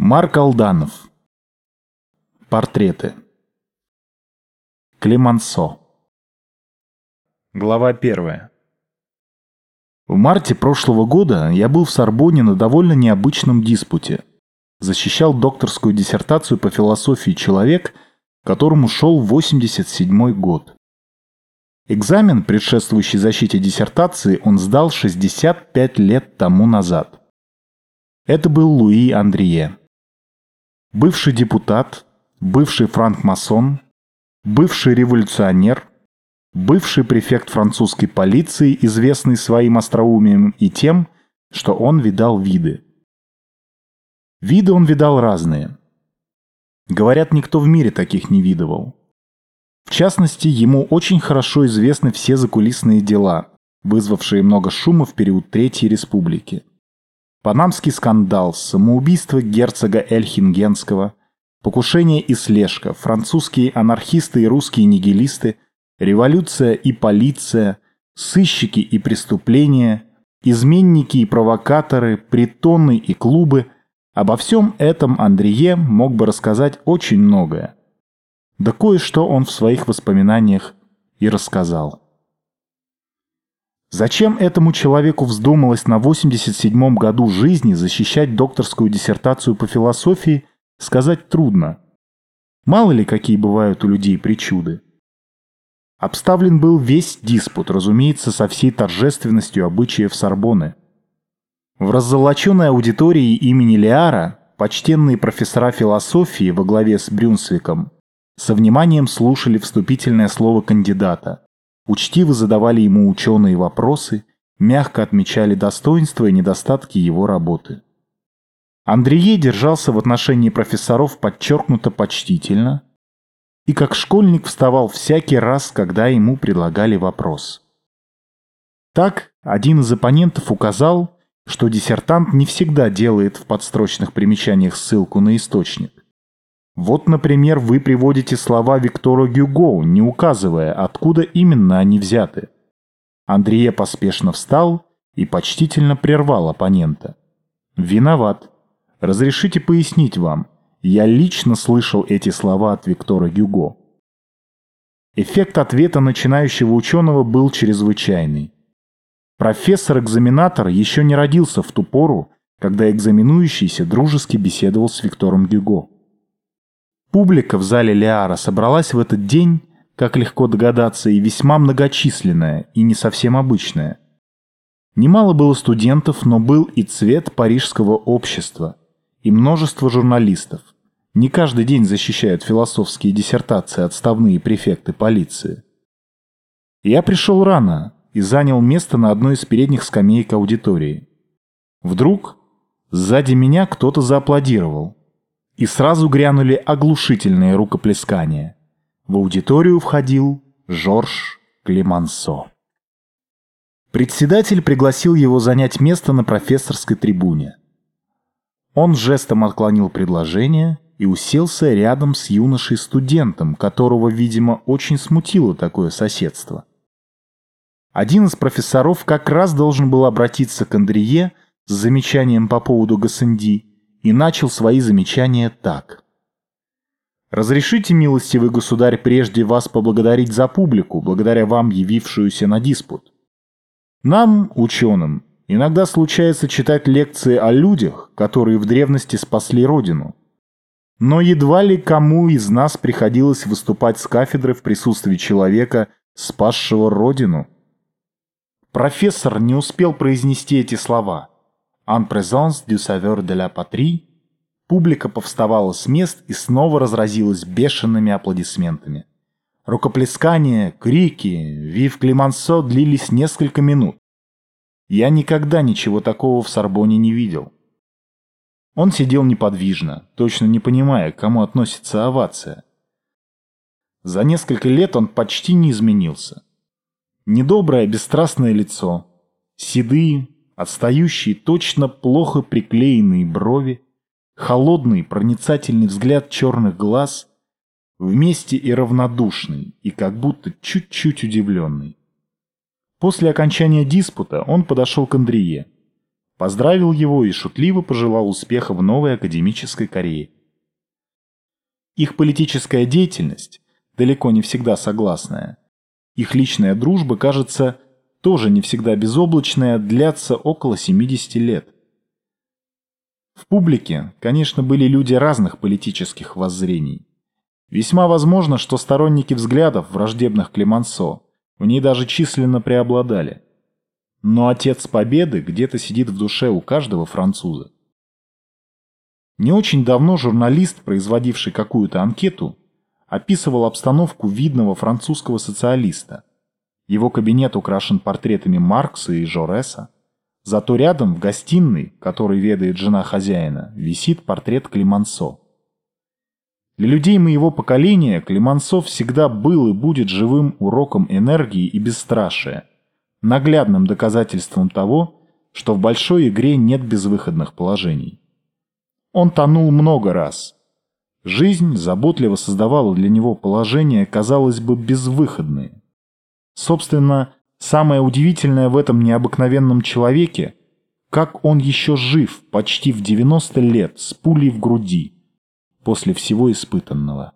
Марк Алданов. Портреты. Клемансо. Глава первая. В марте прошлого года я был в Сорбоне на довольно необычном диспуте. Защищал докторскую диссертацию по философии человек, которому шел 87 год. Экзамен, предшествующий защите диссертации, он сдал 65 лет тому назад. Это был Луи Андрие бывший депутат, бывший франкмасон, бывший революционер, бывший префект французской полиции, известный своим остроумием и тем, что он видал виды. Виды он видал разные. Говорят, никто в мире таких не видывал. В частности, ему очень хорошо известны все закулисные дела, вызвавшие много шума в период Третьей Республики. Панамский скандал, самоубийство герцога Эльхингенского, покушение и слежка, французские анархисты и русские нигилисты, революция и полиция, сыщики и преступления, изменники и провокаторы, притоны и клубы – Обо всем этом Андрие мог бы рассказать очень многое. Да кое-что он в своих воспоминаниях и рассказал. Зачем этому человеку вздумалось на 87-м году жизни защищать докторскую диссертацию по философии, сказать трудно. Мало ли какие бывают у людей причуды. Обставлен был весь диспут, разумеется, со всей торжественностью обычаев Сорбоны. В раззолоченной аудитории имени Лиара почтенные профессора философии во главе с Брюнсвиком со вниманием слушали вступительное слово кандидата учтиво задавали ему ученые вопросы, мягко отмечали достоинства и недостатки его работы. Андрее держался в отношении профессоров подчеркнуто почтительно и как школьник вставал всякий раз, когда ему предлагали вопрос. Так, один из оппонентов указал, что диссертант не всегда делает в подстрочных примечаниях ссылку на источник. Вот, например, вы приводите слова Виктора Гюго, не указывая, откуда именно они взяты. Андрей поспешно встал и почтительно прервал оппонента. «Виноват. Разрешите пояснить вам. Я лично слышал эти слова от Виктора Гюго». Эффект ответа начинающего ученого был чрезвычайный. Профессор-экзаменатор еще не родился в ту пору, когда экзаменующийся дружески беседовал с Виктором Гюго. Публика в зале Лиара собралась в этот день, как легко догадаться, и весьма многочисленная, и не совсем обычная. Немало было студентов, но был и цвет парижского общества, и множество журналистов. Не каждый день защищают философские диссертации отставные префекты полиции. Я пришел рано и занял место на одной из передних скамеек аудитории. Вдруг сзади меня кто-то зааплодировал и сразу грянули оглушительные рукоплескания. В аудиторию входил Жорж Клемансо. Председатель пригласил его занять место на профессорской трибуне. Он жестом отклонил предложение и уселся рядом с юношей-студентом, которого, видимо, очень смутило такое соседство. Один из профессоров как раз должен был обратиться к Андрие с замечанием по поводу Гассенди, и начал свои замечания так. «Разрешите, милостивый государь, прежде вас поблагодарить за публику, благодаря вам явившуюся на диспут. Нам, ученым, иногда случается читать лекции о людях, которые в древности спасли Родину. Но едва ли кому из нас приходилось выступать с кафедры в присутствии человека, спасшего Родину». Профессор не успел произнести эти слова – «En présence du sauveur de la patrie» публика повставала с мест и снова разразилась бешеными аплодисментами. Рукоплескания, крики, вив Климансо длились несколько минут. Я никогда ничего такого в Сорбоне не видел. Он сидел неподвижно, точно не понимая, к кому относится овация. За несколько лет он почти не изменился. Недоброе, бесстрастное лицо, седые, отстающие точно плохо приклеенные брови, холодный проницательный взгляд черных глаз, вместе и равнодушный, и как будто чуть-чуть удивленный. После окончания диспута он подошел к Андрие. поздравил его и шутливо пожелал успеха в новой академической карьере. Их политическая деятельность, далеко не всегда согласная, их личная дружба, кажется, тоже не всегда безоблачная, длятся около 70 лет. В публике, конечно, были люди разных политических воззрений. Весьма возможно, что сторонники взглядов, враждебных Клемансо, в ней даже численно преобладали. Но отец победы где-то сидит в душе у каждого француза. Не очень давно журналист, производивший какую-то анкету, описывал обстановку видного французского социалиста. Его кабинет украшен портретами Маркса и Жореса. Зато рядом, в гостиной, которой ведает жена хозяина, висит портрет Климансо. Для людей моего поколения Климансо всегда был и будет живым уроком энергии и бесстрашия, наглядным доказательством того, что в большой игре нет безвыходных положений. Он тонул много раз. Жизнь заботливо создавала для него положения, казалось бы, безвыходные. Собственно, Самое удивительное в этом необыкновенном человеке, как он еще жив почти в 90 лет с пулей в груди после всего испытанного.